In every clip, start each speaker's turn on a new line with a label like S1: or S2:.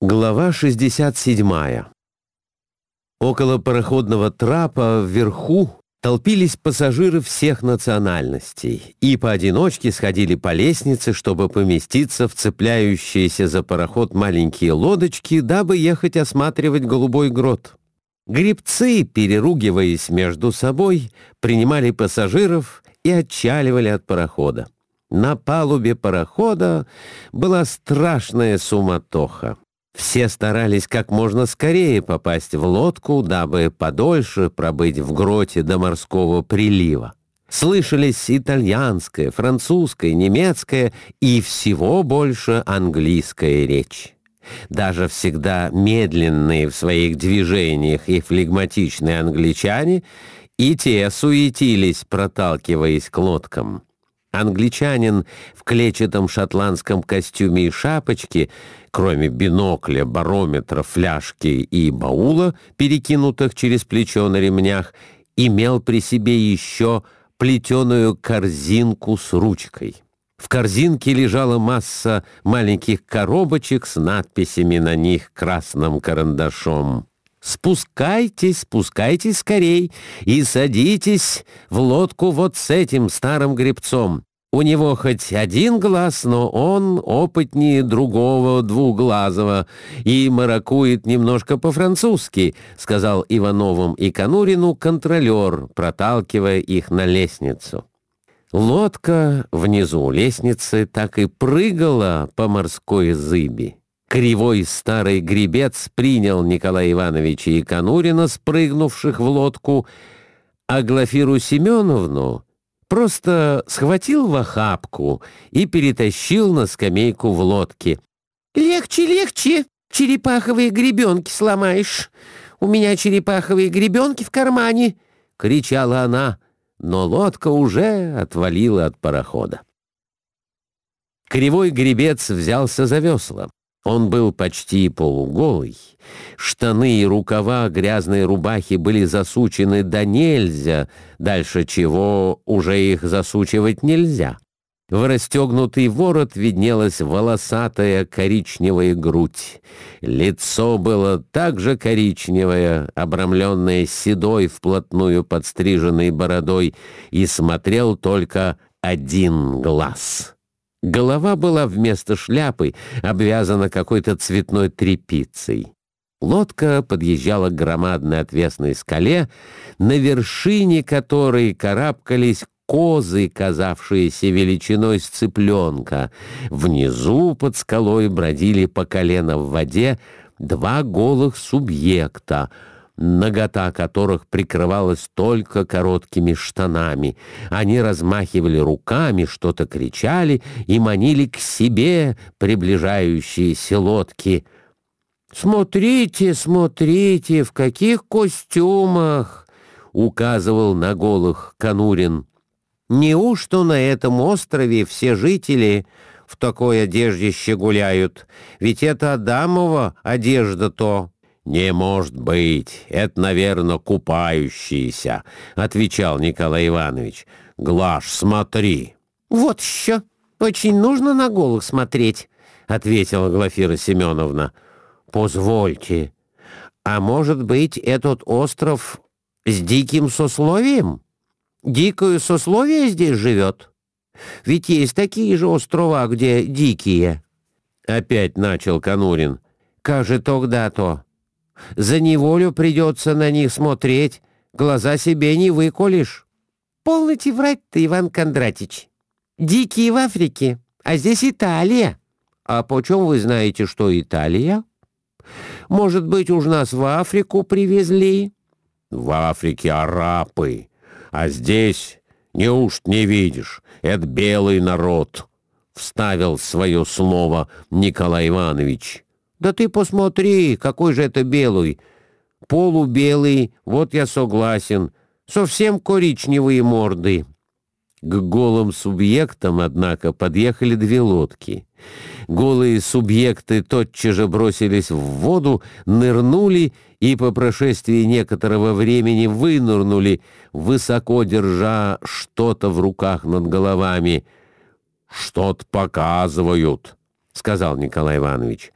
S1: Глава 67. Около пароходного трапа вверху толпились пассажиры всех национальностей и поодиночке сходили по лестнице, чтобы поместиться в цепляющиеся за пароход маленькие лодочки, дабы ехать осматривать голубой грот. Гребцы, переругиваясь между собой, принимали пассажиров и отчаливали от парохода. На палубе парохода была страшная суматоха. Все старались как можно скорее попасть в лодку, дабы подольше пробыть в гроте до морского прилива. Слышались итальянская, французская, немецкая и всего больше английская речь. Даже всегда медленные в своих движениях и флегматичные англичане и те суетились, проталкиваясь к лодкам. Англичанин в клетчатом шотландском костюме и шапочке, кроме бинокля, барометра, фляжки и баула, перекинутых через плечо на ремнях, имел при себе еще плетеную корзинку с ручкой. В корзинке лежала масса маленьких коробочек с надписями на них красным карандашом. Спускайтесь, спускайтесь скорей и садитесь в лодку вот с этим старым гребцом. У него хоть один глаз, но он опытнее другого двуглазого и маракует немножко по-французски, сказал Ивановым и Конурину контролер, проталкивая их на лестницу. Лодка внизу лестницы так и прыгала по морской зыби. Кривой старый гребец принял Николая Ивановича и Конурина, спрыгнувших в лодку, а Глафиру Семеновну просто схватил в охапку и перетащил на скамейку в лодке.
S2: «Легче, легче! Черепаховые гребенки сломаешь! У меня черепаховые гребенки в кармане!»
S1: — кричала она, но лодка уже отвалила от парохода. Кривой гребец взялся за весла. Он был почти полуголый. Штаны и рукава грязной рубахи были засучены до нельзя, дальше чего уже их засучивать нельзя. В расстегнутый ворот виднелась волосатая коричневая грудь. Лицо было также коричневое, обрамленное седой, вплотную подстриженной бородой, и смотрел только один глаз. Голова была вместо шляпы обвязана какой-то цветной тряпицей. Лодка подъезжала к громадной отвесной скале, на вершине которой карабкались козы, казавшиеся величиной с цыпленка. Внизу под скалой бродили по колено в воде два голых субъекта — нагота которых прикрывалась только короткими штанами. Они размахивали руками, что-то кричали и манили к себе приближающиеся лодки. «Смотрите, смотрите, в каких костюмах!» — указывал на голых Конурин. «Неужто на этом острове все жители в такой одежде щегуляют? Ведь это Адамова одежда-то!» «Не может быть, это, наверное, купающиеся», — отвечал Николай Иванович. «Глаш, смотри».
S2: «Вот еще. Очень нужно на голых смотреть», — ответила Глафира Семеновна. «Позвольте. А может быть, этот остров с диким сословием? Дикое сословие здесь живет? Ведь есть такие же острова, где дикие».
S1: Опять начал Конурин.
S2: «Как же тогда-то?» За неволю придется на них смотреть, глаза себе не выколешь. Полноте врать-то, Иван Кондратич. Дикие в Африке, а здесь Италия. А почем вы знаете, что Италия? Может быть, уж нас в Африку привезли?
S1: В Африке арапы, а здесь, неужто не видишь, это белый народ, — вставил свое слово Николай Иванович.
S2: Да ты посмотри, какой же это белый. Полубелый, вот я согласен. Совсем коричневые морды.
S1: К голым субъектам, однако, подъехали две лодки. Голые субъекты тотчас же бросились в воду, нырнули и по прошествии некоторого времени вынырнули, высоко держа что-то в руках над головами. «Что-то показывают», — сказал Николай Иванович.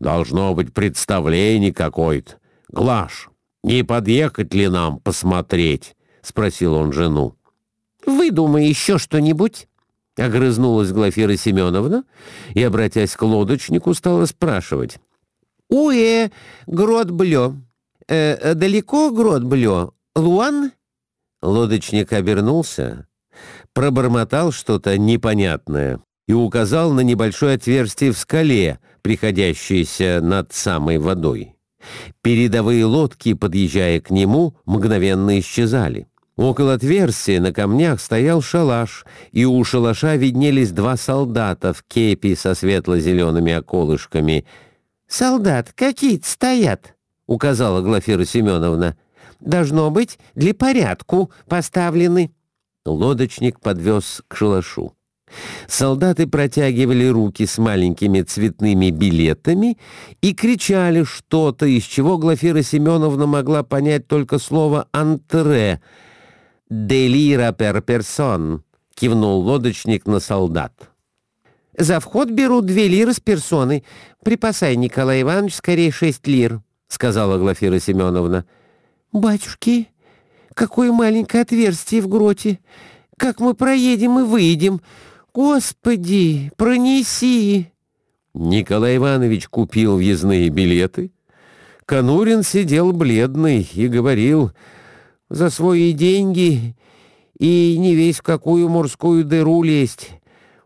S1: Должно быть представление какое-то. Глаш, не подъехать ли нам посмотреть?» — спросил он жену.
S2: «Выдумай еще что-нибудь», — огрызнулась Глафира Семеновна и, обратясь к лодочнику, стала спрашивать. «Уэ, Грот-Блё. Э, далеко Грот-Блё? Луан?»
S1: Лодочник обернулся, пробормотал что-то непонятное и указал на небольшое отверстие в скале, приходящееся над самой водой. Передовые лодки, подъезжая к нему, мгновенно исчезали. Около отверстия на камнях стоял шалаш, и у шалаша виднелись два солдата в кепи со светло-зелеными околышками.
S2: «Солдат какие-то стоят», — указала Глафира Семеновна. «Должно быть, для порядку поставлены».
S1: Лодочник подвез к шалашу. Солдаты протягивали руки с маленькими цветными билетами и кричали что-то, из чего Глафира Семеновна могла понять только слово «антре». «Делира пер персон», — кивнул лодочник на солдат.
S2: «За вход берут две лиры с персоны. Припасай, Николай Иванович, скорее шесть лир», — сказала Глафира Семеновна. «Батюшки, какое маленькое отверстие в гроте! Как мы проедем и выйдем! Господи, пронеси!»
S1: Николай Иванович купил въездные билеты. Конурин сидел бледный и говорил, «За свои деньги и не весь в какую морскую дыру лезть.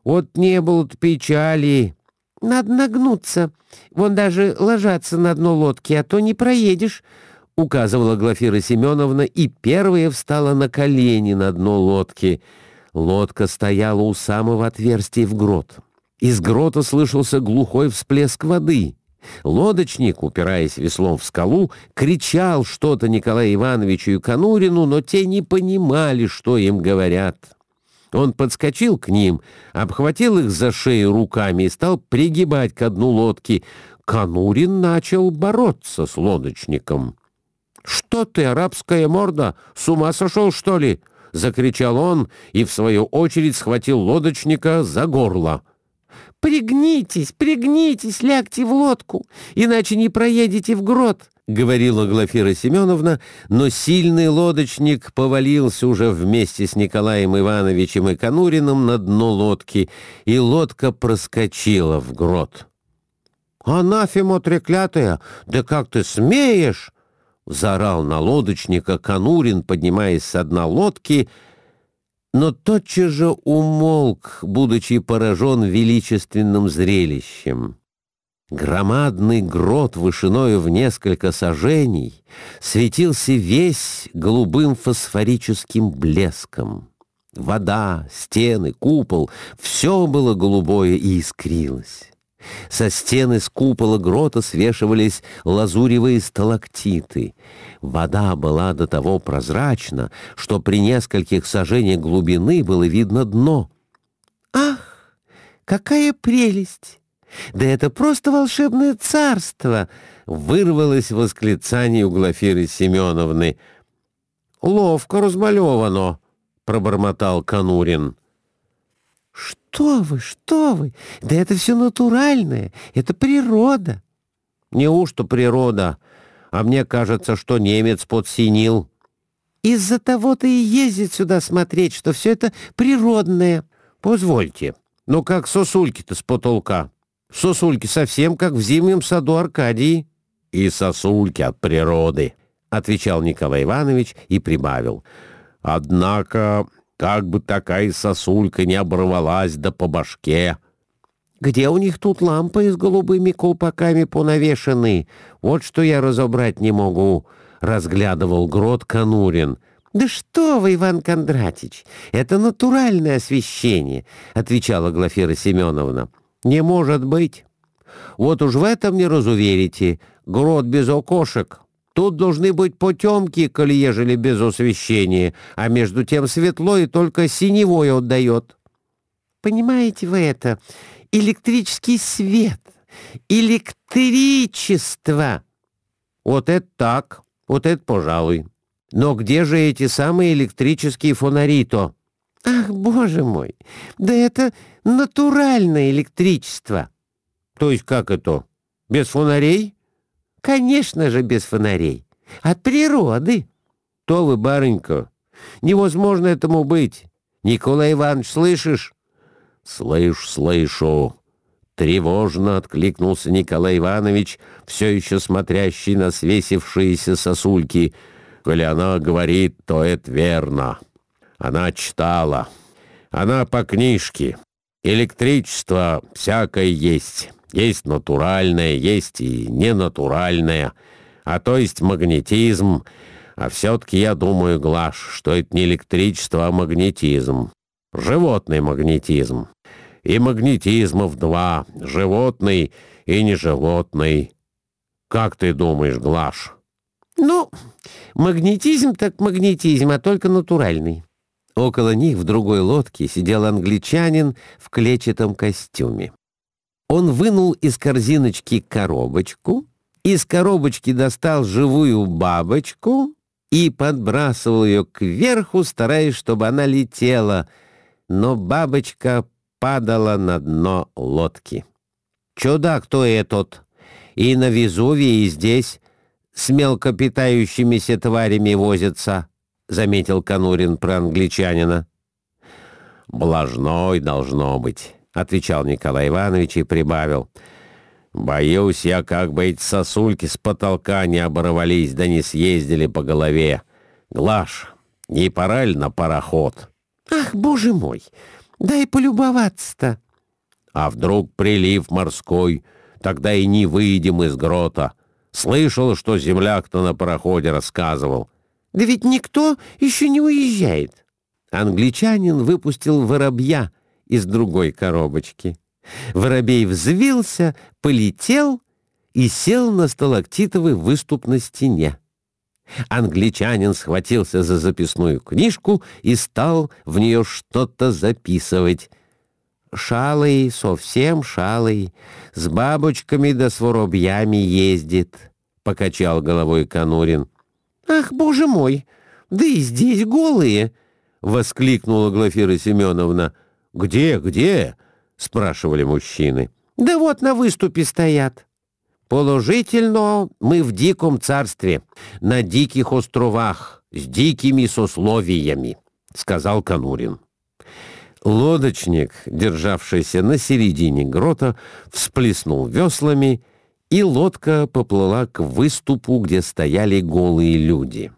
S1: Вот не было печали».
S2: «Надо нагнуться. Вон даже ложаться на дно лодки, а то не проедешь», —
S1: указывала Глафира Семеновна и первая встала на колени на дно лодки. Лодка стояла у самого отверстия в грот. Из грота слышался глухой всплеск воды. Лодочник, упираясь веслом в скалу, кричал что-то Николаю Ивановичу и Конурину, но те не понимали, что им говорят. Он подскочил к ним, обхватил их за шею руками и стал пригибать к дну лодки. Конурин начал бороться с лодочником. «Что ты, арабская морда, с ума сошел, что ли?» — закричал он и, в свою очередь, схватил лодочника за горло.
S2: «Пригнитесь, пригнитесь, лягте в лодку, иначе не проедете в грот», —
S1: говорила Глафира Семеновна, но сильный лодочник повалился уже вместе с Николаем Ивановичем и Конуриным на дно лодки, и лодка проскочила в грот. «Анафема треклятая, да как ты смеешь!» — заорал на лодочника Конурин, поднимаясь с дна лодки, но тотчас же умолк, будучи поражен величественным зрелищем. Громадный грот вышиною в несколько сажений светился весь голубым фосфорическим блеском. Вода, стены, купол — все было голубое и искрилось. Со стены с купола грота свешивались лазуревые сталактиты. Вода была до того прозрачна, что при нескольких сажениях глубины было видно дно.
S2: «Ах, какая прелесть! Да это просто волшебное царство!» — вырвалось восклицание у Глафиры Семеновны.
S1: «Ловко размалевано!» — пробормотал Конурин.
S2: «Что вы, что вы? Да это все натуральное, это природа».
S1: «Неужто природа? А мне кажется, что немец подсинил».
S2: «Из-за того-то и ездит сюда смотреть, что все это природное».
S1: «Позвольте, ну как сосульки-то с потолка? Сосульки совсем как в зимнем саду Аркадии». «И сосульки от природы», — отвечал Николай Иванович и прибавил. «Однако как бы такая сосулька не оборвалась да по башке.
S2: Где у них тут лампы с голубыми колпаками понавешены? Вот что я разобрать не могу, — разглядывал грот Конурин. «Да что вы, Иван Кондратич, это натуральное освещение», — отвечала Глафира Семеновна. «Не может быть. Вот уж в этом не разуверите. Грот без окошек, Тут должны быть потемки, коли ежели без освещения, а между тем светло и только синевой отдает. Понимаете вы это? Электрический свет, электричество.
S1: Вот это так, вот это пожалуй. Но где же эти самые электрические фонари-то?
S2: Ах, боже мой, да это натуральное электричество.
S1: То есть как это?
S2: Без фонарей? Конечно же, без фонарей. От природы. То вы, барынька, невозможно этому быть. Николай Иванович, слышишь?
S1: Слышь, слышу. Тревожно откликнулся Николай Иванович, все еще смотрящий на свесившиеся сосульки. Коли она говорит, то это верно. Она читала. Она по книжке. Электричество всякое есть. Есть натуральное, есть и ненатуральное. А то есть магнетизм. А все-таки я думаю, Глаш, что это не электричество, а магнетизм. Животный магнетизм. И магнетизмов два. Животный и неживотный. Как ты думаешь, Глаш?
S2: Ну, магнетизм так магнетизм, а только натуральный. Около них в другой лодке сидел англичанин в клетчатом костюме. Он вынул из корзиночки коробочку, из коробочки достал живую бабочку и подбрасывал ее кверху, стараясь, чтобы она летела, но бабочка падала на дно лодки. «Чудак кто этот? И на Везувии, и здесь с мелкопитающимися тварями возится», — заметил Конурин про англичанина.
S1: «Блажной должно быть», — отвечал Николай Иванович и прибавил. «Боюсь я, как бы эти сосульки с потолка не оборвались, да не съездили по голове. Глаш, не пора ли на пароход?»
S2: «Ах, боже мой! Дай полюбоваться-то!»
S1: «А вдруг прилив морской, тогда и не выйдем из грота. Слышал, что земляк-то на пароходе рассказывал».
S2: Да ведь никто еще не уезжает. Англичанин выпустил воробья из другой коробочки. Воробей взвился, полетел и сел на сталактитовый выступ на стене. Англичанин схватился за записную книжку и стал в нее что-то записывать. «Шалый, совсем шалый, с бабочками да с воробьями ездит», — покачал головой Конурин. «Ах, боже мой! Да и здесь голые!» — воскликнула Глафира Семеновна.
S1: «Где, где?» — спрашивали мужчины.
S2: «Да вот на выступе стоят». «Положительно мы в диком царстве, на диких островах, с дикими сословиями», — сказал Конурин.
S1: Лодочник, державшийся на середине грота, всплеснул веслами и лодка поплыла к выступу, где стояли голые люди.